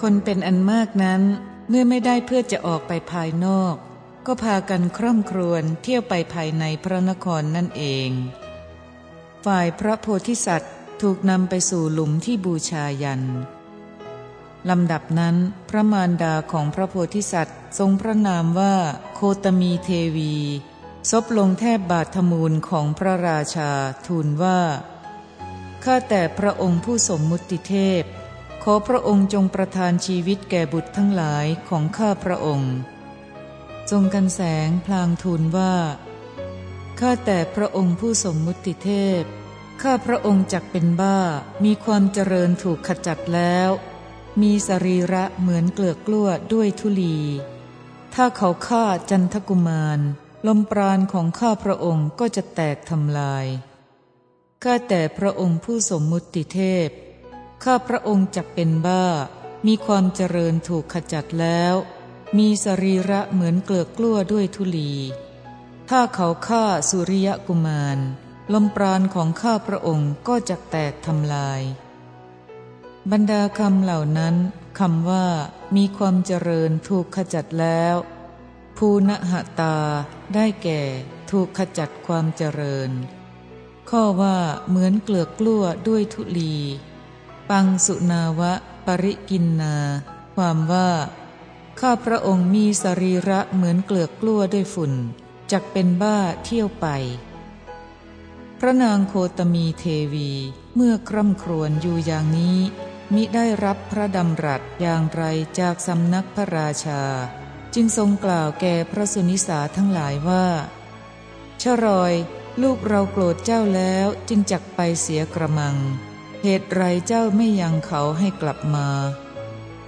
คนเป็นอันมากนั้นเมื่อไม่ได้เพื่อจะออกไปภายนอก ก็พากันคร่ำครวญเที่ยวไปภายในพระนครนั่นเอง ฝ่ายพระโพธิสัตว์ถูกนำไปสู่หลุมที่บูชายันลำดับนั้น พระมารดาของพระโพธิสัตว์ ทรงพระนามว่าโคตมีเทวีซบลงแทบบาทมูลของพระราชาทูลว่า ข้าแต่พระองค์ผู้สมมุติเทพ ขอพระองค์จงประทานชีวิตแก่บุตรทั้งหลายของข้าพระองค์จงกันแสงพลางทูลว่า ข้าแต่พระองค์ผู้สมมุติเทพ ข้าพระองค์จักเป็นบ้า มีความเจริญถูกขจัดแล้ว มีสรีระเหมือนเกลือกกล้วด้วยทุลี ถ้าเขาฆ่าจันทกุมาร ลมปราณของข้าพระองค์ก็จะแตกทำลาย ข้าแต่พระองค์ผู้สมมุติเทพ ข้าพระองค์จักเป็นบ้า มีความเจริญถูกขจัดแล้ว มีสรีระเหมือนเกลือกล้วด้วยทุลี ถ้าเขาฆ่าสุริยกุมาร ลมปราณของข้าพระองค์ก็จะแตกทำลาย บรรดาคำเหล่านั้นคำว่า มีความเจริญถูกขจัดแล้ว ภูณหตา ได้แก่ ถูกขจัดความเจริญ ข้อว่าเหมือนเกลือกล้วด้วยทุลี ปังสุนาวะ ปริกินนา ความว่า ข้าพระองค์มีสรีระเหมือนเกลือกกล้วด้วยฝุ่นจักเป็นบ้าเที่ยวไป พระนางโคตมีเทวีเมื่อคร่ำครวญอยู่อย่างนี้ มิได้รับพระดำรัสอย่างไรจากสำนักพระราชา จึงทรงกล่าวแก่พระสุนิสาทั้งหลายว่า ชรอย ลูกเราโกรธเจ้าแล้วจึงจักไปเสียกระมัง เหตุไรเจ้าไม่ยังเขาให้กลับมา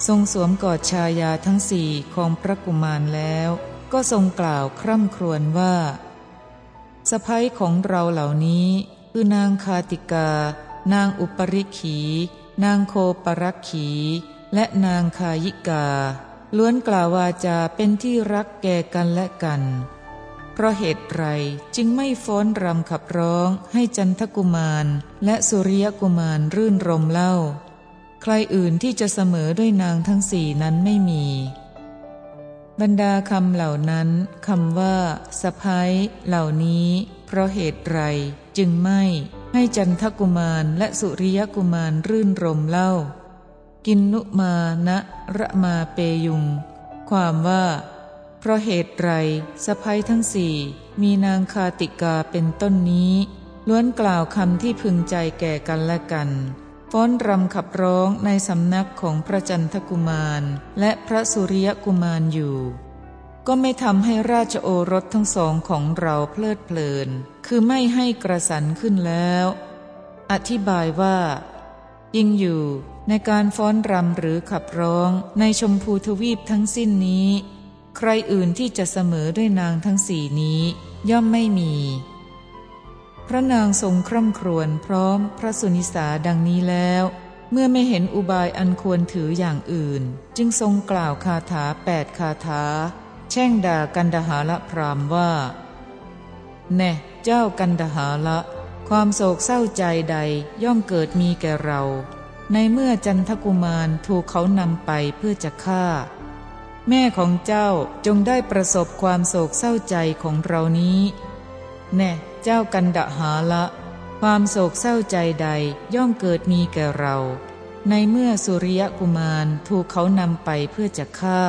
ทรงสวมกอดชายาทั้งสี่ของพระกุมารแล้ว ก็ทรงกล่าวคร่ำครวญว่าสะพ้ยของเราเหล่านี้ คือนางคาติกา นางอุปริขี นางโคปรักขี และนางคายิกา ล้วนกล่าววาจาเป็นที่รักแก่กันและกัน เพราะเหตุไรจึงไม่ฟ้อนรำขับร้องให้จันทกุมาร และสุริยกุมารรื่นรมเล่า ใครอื่นที่จะเสมอด้วยนางทั้งสี่นั้นไม่มี บรรดาคำเหล่านั้นคำว่าสะพ้ายเหล่านี้ เพราะเหตุไรจึงไม่ให้จันทกุมารและสุริยกุมารรื่นรมเล่า กินนุมานะระมาเปยุง ความว่า เพราะเหตุไรสะพ้ยทั้งสี่มีนางคาติกาเป็นต้นนี้ ล้วนกล่าวคำที่พึงใจแก่กันและกันฟ้อนรำขับร้องในสำนักของพระจันทกุมารและพระสุริยกุมารอยู่ ก็ไม่ทำให้ราชโอรสทั้งสองของเราเพลิดเพลิน คือไม่ให้กระสันขึ้นแล้ว อธิบายว่า ยิ่งอยู่ในการฟ้อนรำหรือขับร้องในชมพูทวีปทั้งสิ้นนี้ ใครอื่นที่จะเสมอด้วยนางทั้งสี่นี้ย่อมไม่มี พระนางทรงคร่ำครวญพร้อมพระสุนิสาดังนี้แล้ว เมื่อไม่เห็นอุบายอันควรถืออย่างอื่น จึงทรงกล่าวคาถาแปดคาถา แช่งด่ากันดหาละพรามว่า แน่เจ้ากันดหาละ ความโศกเศร้าใจใดย่อมเกิดมีแก่เรา ในเมื่อจันทกุมารถูกเขานำไปเพื่อจะฆ่า แม่ของเจ้าจงได้ประสบความโศกเศร้าใจของเรานี้ แน่เจ้ากันดะหาละ ความโศกเศร้าใจใดย่อมเกิดมีแก่เรา ในเมื่อสุริยกุมารถูกเขานำไปเพื่อจะฆ่า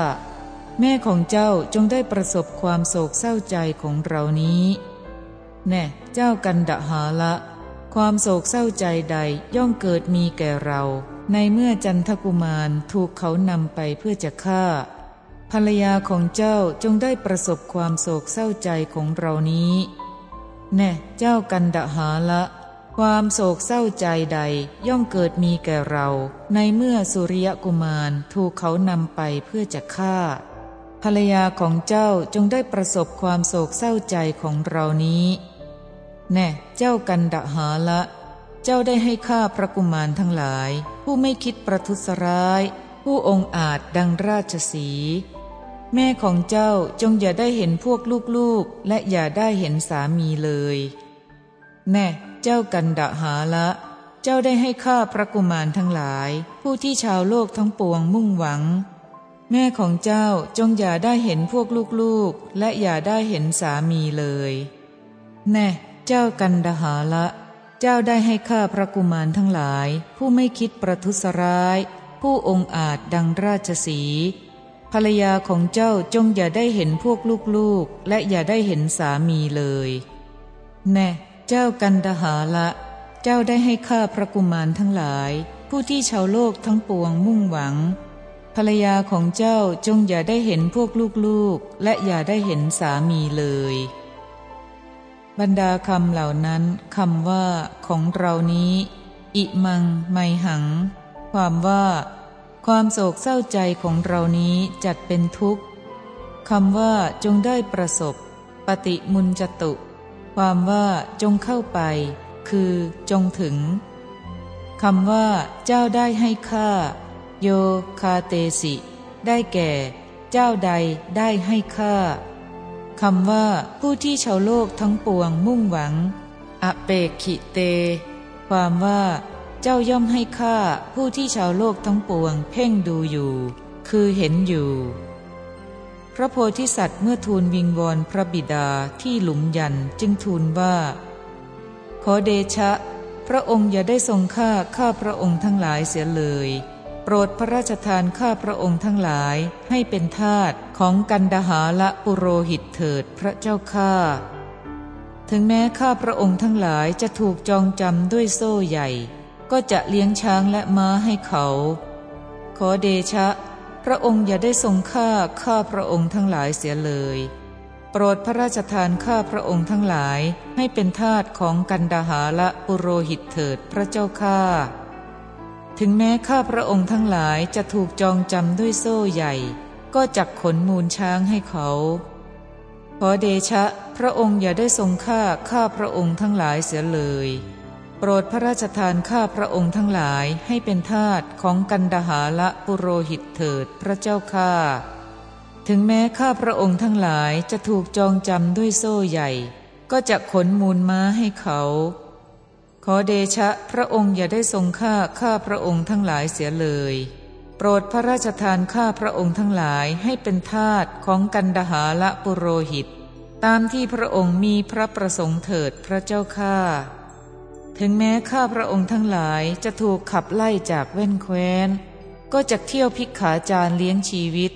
แม่ของเจ้าจงได้ประสบความโศกเศร้าใจของเรานี้ แน่เจ้ากันดะหาละ ความโศกเศร้าใจใดย่อมเกิดมีแก่เรา ในเมื่อจันทกุมารถูกเขานำไปเพื่อจะฆ่า ภรรยาของเจ้าจงได้ประสบความโศกเศร้าใจของเรานี้ แน่เจ้ากันดหาละ ความโศกเศร้าใจใดย่อมเกิดมีแก่เรา ในเมื่อสุริยกุมารถูกเขานำไปเพื่อจะฆ่า ภรรยาของเจ้าจงได้ประสบความโศกเศร้าใจของเรานี้ แน่เจ้ากันดหาละ เจ้าได้ให้ข้าพระกุมารทั้งหลาย ผู้ไม่คิดประทุษร้าย ผู้องอาจดังราชสี แม่ของเจ้าจงอย่าได้เห็นพวกลูกๆ และอย่าได้เห็นสามีเลย แน่เจ้ากันดหาละ เจ้าได้ให้ข้าพระกุมารทั้งหลาย ผู้ที่ชาวโลกทั้งปวงมุ่งหวัง แม่ของเจ้าจงอย่าได้เห็นพวกลูกๆ และอย่าได้เห็นสามีเลย แน่เจ้ากันดหาละ เจ้าได้ให้ข้าพระกุมารทั้งหลาย ผู้ไม่คิดประทุษร้าย ผู้องอาจดังราชสี ภรรยาของเจ้าจงอย่าได้เห็นพวกลูกๆ และอย่าได้เห็นสามีเลย แน่เจ้ากันดหาละ เจ้าได้ให้ข้าพระกุมารทั้งหลาย ผู้ที่ชาวโลกทั้งปวงมุ่งหวัง ภรรยาของเจ้าจงอย่าได้เห็นพวกลูกๆ และอย่าได้เห็นสามีเลย บรรดาคำเหล่านั้นคำว่า ของเรานี้ อิมัง ไมหัง ความว่า ความโศกเศร้าใจของเรานี้จัดเป็นทุกข์คำว่าจงได้ประสบ ปฏิมุนจตุ ความว่าจงเข้าไป คือ จงถึงคำว่า เจ้าได้ให้ข้าโยคาเตสิ ได้แก่ เจ้าใดได้ให้ข้าคำว่า ผู้ที่ชาวโลกทั้งปวงมุ่งหวัง อเปกขิเต ความว่า เจ้าย่อมให้ข้าผู้ที่ชาวโลกทั้งปวง เพ่งดูอยู่ คือเห็นอยู่ พระโพธิสัตว์เมื่อทูลวิงวอนพระบิดาที่หลุมยันจึงทูลว่า ขอเดชะ พระองค์อย่าได้ทรงฆ่าข้าพระองค์ทั้งหลายเสียเลย โปรดพระราชทานข้าพระองค์ทั้งหลายให้เป็นทาสของกันดหาละปุโรหิตเถิดพระเจ้าข้าถึงแม้ข้าพระองค์ทั้งหลายจะถูกจองจำด้วยโซ่ใหญ่ ก็จะเลี้ยงช้างและม้าให้เขา ขอเดชะ พระองค์อย่าได้ทรงฆ่าข้าพระองค์ทั้งหลายเสียเลย โปรดพระราชทานข้าพระองค์ทั้งหลายให้เป็นทาสของกันดาหาละปุโรหิตเถิดพระเจ้าข้าถึงแม้ข้าพระองค์ทั้งหลายจะถูกจองจำด้วยโซ่ใหญ่ ก็จักขนมูลช้างให้เขา ขอเดชะ พระองค์อย่าได้ทรงฆ่าข้าพระองค์ทั้งหลายเสียเลย ปรดพระราชทานข้าพระองค์ทั้งหลายให้เป็นทาสของกันดาหาละปุโรหิตเถิดพระเจ้าข้าถึงแม้ข้าพระองค์ทั้งหลายจะถูกจองจำด้วยโซ่ใหญ่ ก็จะขนมูลม้าให้เขา ขอเดชะพระองค์อย่าได้ทรงฆ่าข้าพระองค์ทั้งหลายเสียเลย โปรดพระราชทานข้าพระองค์ทั้งหลายให้เป็นทาสของกันดหาละปุโรหิต ตามที่พระองค์มีพระประสงค์เถิดพระเจ้าข้า ถึงแม้ข้าพระองค์ทั้งหลายจะถูกขับไล่จากเว้นแคว้น ก็จะเที่ยวพิกขาจารเลี้ยงชีวิต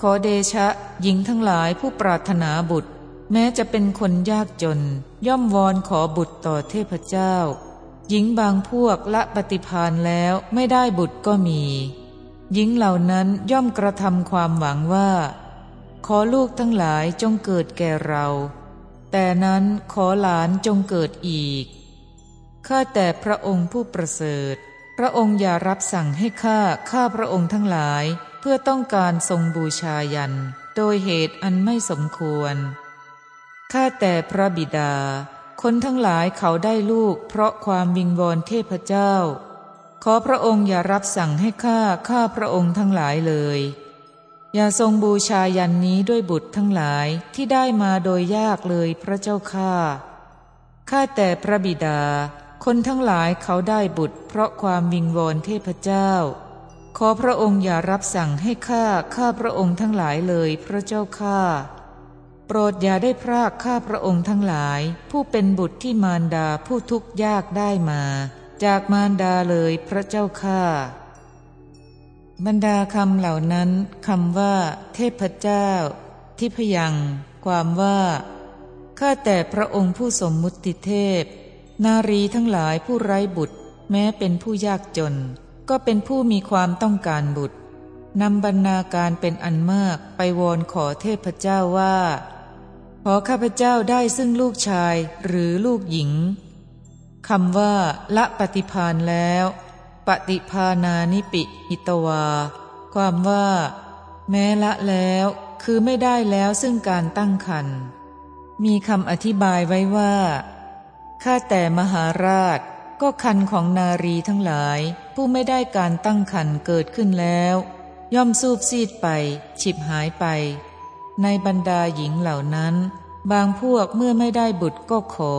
ขอเดชะหญิงทั้งหลายผู้ปรารถนาบุตร แม้จะเป็นคนยากจน ย่อมวอนขอบุตรต่อเทพเจ้า หญิงบางพวกละปฏิพานแล้วไม่ได้บุตรก็มี หญิงเหล่านั้นย่อมกระทำความหวังว่า ขอลูกทั้งหลายจงเกิดแก่เรา แต่นั้นขอหลานจงเกิดอีก ข้าแต่พระองค์ผู้ประเสริฐ พระองค์อย่ารับสั่งให้ข้าข้าพระองค์ทั้งหลาย เพื่อต้องการทรงบูชายัน โดยเหตุอันไม่สมควร ข้าแต่พระบิดา คนทั้งหลายเขาได้ลูก เพราะความวิงวอนเทพเจ้า ขอพระองค์อย่ารับสั่งให้ข้าข้าพระองค์ทั้งหลายเลย อย่าทรงบูชายันนี้ด้วยบุตรทั้งหลายที่ได้มาโดยยากเลยพระเจ้าข้าข้าแต่พระบิดา คนทั้งหลายเขาได้บุตร เพราะความวิงวอนเทพเจ้า ขอพระองค์อย่ารับสั่งให้ข้าข้าพระองค์ทั้งหลายเลยพระเจ้าข้าโปรดอย่าได้พรากข้าพระองค์ทั้งหลาย ผู้เป็นบุตรที่มารดาผู้ทุกข์ยากได้มา จากมารดาเลยพระเจ้าข้าบรรดาคำเหล่านั้นคำว่า เทพเจ้า ทิพยัง ความว่าข้าแต่พระองค์ผู้สมมุติเทพ นารีทั้งหลายผู้ไร้บุตร แม้เป็นผู้ยากจน ก็เป็นผู้มีความต้องการบุตรนำบรรณาการเป็นอันมากไปวอนขอเทพเจ้าว่า ขอข้าพเจ้าได้ซึ่งลูกชายหรือลูกหญิงคำว่า ละปฏิพานแล้ว ปฏิพานานิปิอิตวา ความว่า แม้ละแล้วคือไม่ได้แล้วซึ่งการตั้งคันมีคำอธิบายไว้ว่า ข้าแต่มหาราช ก็คันของนารีทั้งหลาย ผู้ไม่ได้การตั้งคันเกิดขึ้นแล้ว ย่อมสูบซีดไป ฉิบหายไป ในบรรดาหญิงเหล่านั้น บางพวกเมื่อไม่ได้บุตรก็ขอ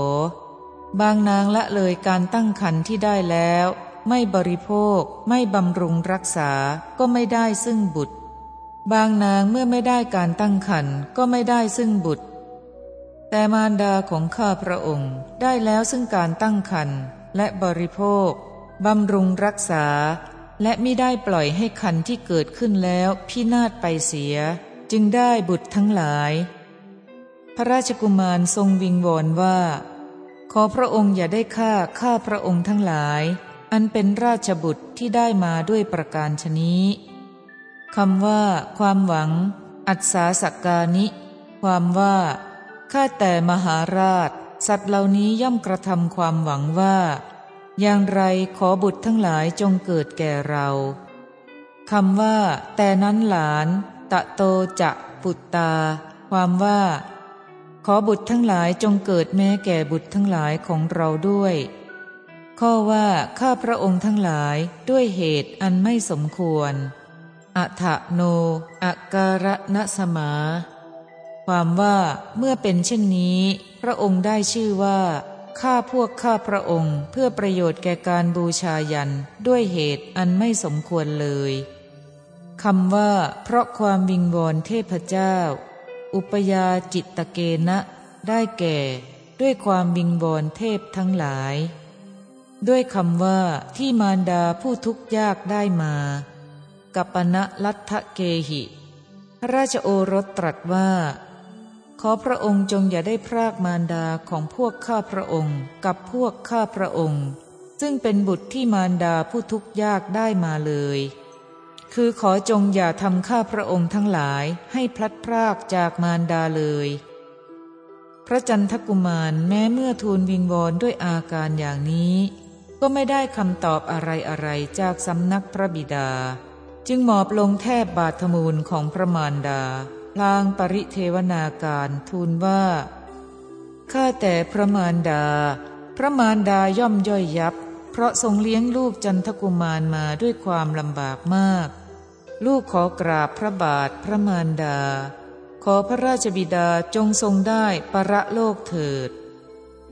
บางนางละเลยการตั้งขันที่ได้แล้ว ไม่บริโภค ไม่บำรุงรักษาก็ไม่ได้ซึ่งบุตร บางนางเมื่อไม่ได้การตั้งขันก็ไม่ได้ซึ่งบุตร แต่มารดาของข้าพระองค์ได้แล้วซึ่งการตั้งขันและบริโภคบำรุงรักษา และไม่ได้ปล่อยให้คันที่เกิดขึ้นแล้วพินาศไปเสีย จึงได้บุตรทั้งหลาย พระราชกุมารทรงวิงวอนว่า ขอพระองค์อย่าได้ฆ่าข้าพระองค์ทั้งหลาย อันเป็นราชบุตรที่ได้มาด้วยประการชนี้คำว่า ความหวัง อัศาสกานิ ความว่า ข้าแต่มหาราช สัตว์เหล่านี้ย่อมกระทำความหวังว่า อย่างไรขอบุตรทั้งหลายจงเกิดแก่เราคำว่า แต่นั้นหลาน ตะโตจะปุตตา ความว่า ขอบุตรทั้งหลายจงเกิดแม้แก่บุตรทั้งหลายของเราด้วย ข้อว่าข้าพระองค์ทั้งหลายด้วยเหตุอันไม่สมควรอัฐโนอาการณสมา ความว่าเมื่อเป็นเช่นนี้ พระองค์ได้ชื่อว่าข้าพวกข้าพระองค์เพื่อประโยชน์แก่การบูชายันด้วยเหตุอันไม่สมควรเลยคำว่า เพราะความวิงวอนเทพเจ้า อุปยาจิตตเกณะ ได้แก่ ด้วยความวิงวอนเทพทั้งหลาย ด้วยคำว่าที่มารดาผู้ทุกข์ยากได้มากัปณะลัทธเกหิ พระราชโอรสตรัสว่า ขอพระองค์จงอย่าได้พรากมารดาของพวกข้าพระองค์กับพวกข้าพระองค์ ซึ่งเป็นบุตรที่มารดาผู้ทุกข์ยากได้มาเลย คือขอจงอย่าทำข้าพระองค์ทั้งหลายให้พลัดพรากจากมารดาเลย พระจันทกุมารแม้เมื่อทูลวิงวอนด้วยอาการอย่างนี้ ก็ไม่ได้คำตอบอะไรอะไรจากสำนักพระบิดา จึงหมอบลงแทบบาทมูลของพระมารดา ลางปริเทวนาการทูลว่า ข้าแต่พระมารดา พระมารดาย่อมย่อยยับ เพราะทรงเลี้ยงลูกจันทกุมารมาด้วยความลำบากมาก ลูกขอกราบพระบาทพระมารดา ขอพระราชบิดาจงทรงได้ประโลกเถิด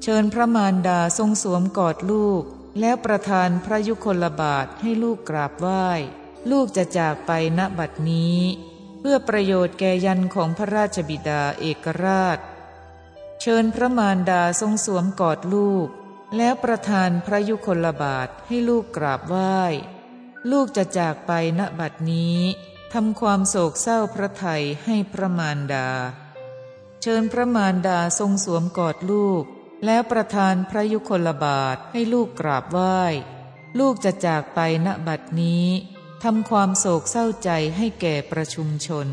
เชิญพระมารดาทรงสวมกอดลูก แล้วประทานพระยุคลบาทให้ลูกกราบไหว้ ลูกจะจากไปณบัดนี้ เพื่อประโยชน์แก่ยันของพระราชบิดาเอกราช เชิญพระมารดาทรงสวมกอดลูก แล้วประทานพระยุคลบาทให้ลูกกราบไหว้ ลูกจะจากไปณบัดนี้ทำความโศกเศร้าพระไทยให้พระมารดา เชิญพระมารดาทรงสวมกอดลูก แล้วประทานพระยุคลบาทให้ลูกกราบไหว้ ลูกจะจากไปณบัดนี้ ทำความโศกเศร้าใจให้แก่ประชุมชน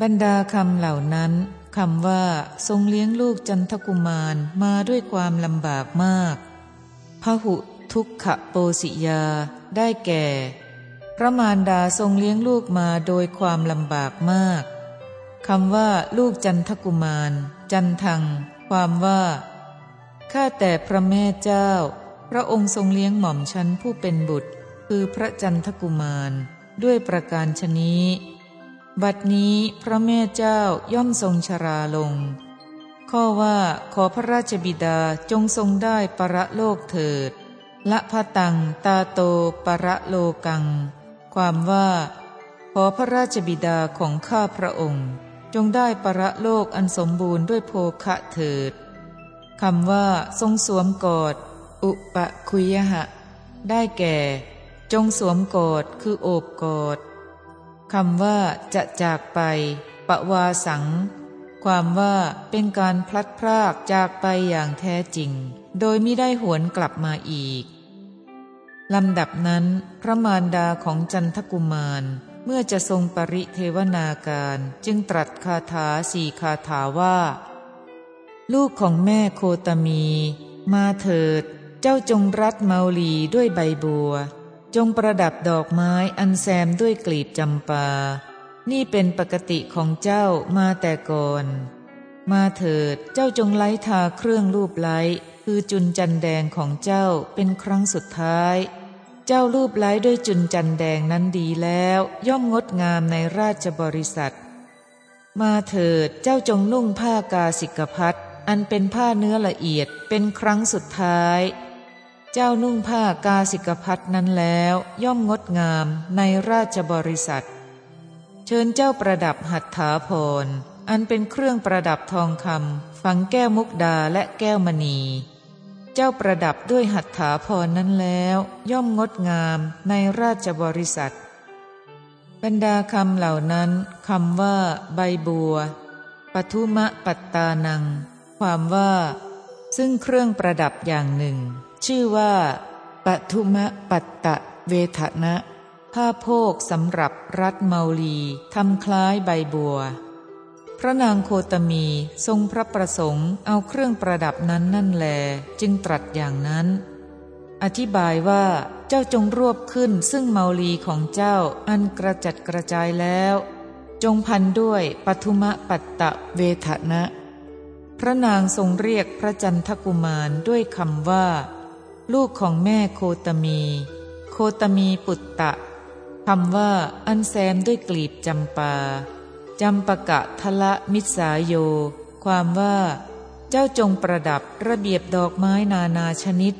บรรดาคำเหล่านั้นคำว่าทรงเลี้ยงลูกจันทกุมารมาด้วยความลำบากมากพหุทุกขโปสิยาได้แก่ พระมารดาทรงเลี้ยงลูกมาโดยความลำบากมากคำว่าลูกจันทกุมาร จันทัง ความว่า ข้าแต่พระแม่เจ้า พระองค์ทรงเลี้ยงหม่อมฉันผู้เป็นบุตร คือพระจันทกุมารด้วยประการชนี้ บัดนี้พระแม่เจ้าย่อมทรงชราลง ข้อว่าขอพระราชบิดาจงทรงได้ประโลกเถิด ละพะตังตาโตประโลกัง ความว่า ขอพระราชบิดาของข้าพระองค์ จงได้ประโลกอันสมบูรณ์ด้วยโภคะเถิดคำว่าทรงสวมกอด อุปคุยหะ ได้แก่ จงสวมกอดคือโอบกอดคำว่าจะจากไป ปะวาสัง ความว่าเป็นการพลัดพรากจากไปอย่างแท้จริง โดยไม่ได้หวนกลับมาอีกลำดับนั้น พระมารดาของจันทกุมาร เมื่อจะทรงปริเทวนาการจึงตรัสคาถาสี่คาถาว่า ลูกของแม่โคตมี มาเถิด เจ้าจงรัดเมาลีด้วยใบบัว จงประดับดอกไม้อันแซมด้วยกลีบจำปา นี่เป็นปกติของเจ้ามาแต่ก่อน มาเถิดเจ้าจงไล้ทาเครื่องรูปไล้ คือจุนจันแดงของเจ้าเป็นครั้งสุดท้าย เจ้ารูปไล้ด้วยจุนจันแดงนั้นดีแล้ว ย่อมงดงามในราชบริษัท มาเถิดเจ้าจงนุ่งผ้ากาสิกพัดอันเป็นผ้าเนื้อละเอียดเป็นครั้งสุดท้าย เจ้านุ่งผ้ากาสิกพัดนั้นแล้ว ย่อมงดงามในราชบริษัท เชิญเจ้าประดับหัตถาพรอันเป็นเครื่องประดับทองคำฝังแก้วมุกดาและแก้วมณี เจ้าประดับด้วยหัตถาพรนั้นแล้ว ย่อมงดงามในราชบริษัท บรรดาคำเหล่านั้นคำว่า ใบบัวปทุมะปัตตานัง ความว่า ซึ่งเครื่องประดับอย่างหนึ่ง ชื่อว่าปทุมะปัตตะเวทนะ ผ้าโพกสำหรับรัดเมาลีทำคล้ายใบบัว พระนางโคตมีทรงพระประสงค์เอาเครื่องประดับนั้นนั่นแล จึงตรัสอย่างนั้น อธิบายว่าเจ้าจงรวบขึ้นซึ่งเมาลีของเจ้าอันกระจัดกระจายแล้ว จงพันด้วยปทุมะปัตตะเวทนะ พระนางทรงเรียกพระจันทกุมารด้วยคำว่า ลูกของแม่โคตมี โคตมีปุตตะคำว่าอันแซมด้วยกลีบจำปาจำปะกะทละมิสาโย ความว่า เจ้าจงประดับระเบียบดอกไม้นานาชนิด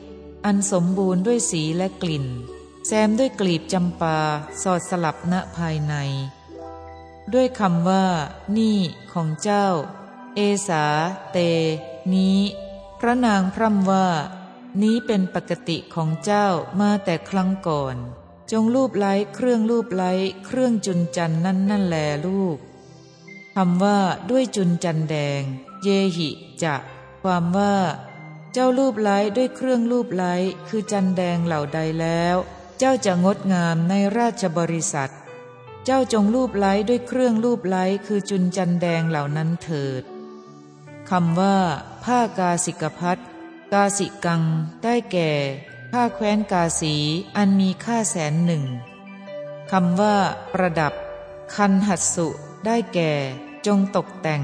อันสมบูรณ์ด้วยสีและกลิ่น แซมด้วยกลีบจำปาสอดสลับณภายใน ด้วยคำว่า นี่ของเจ้า เอสาเต นี้ พระนางพร่ำว่า นี้เป็นปกติของเจ้ามาแต่ครั้งก่อน จงรูปไล้เครื่องรูปไล้เครื่องจุนจันนั่นนั่นแลลูกคำว่าด้วยจุนจันแดง เยหิจะความว่า เจ้ารูปไล้ด้วยเครื่องรูปไล้คือจันแดงเหล่าใดแล้ว เจ้าจะงดงามในราชบริษัท เจ้าจงรูปไล้ด้วยเครื่องรูปไล้คือจุนจันแดงเหล่านั้นเถิด คำว่า ผ้ากาสิกพัทกาสิกัง ได้แก่ ผ้าแคว้นกาสีอันมีค่าแสนหนึ่งคำว่า ประดับ คันหัดสุ ได้แก่ จงตกแต่ง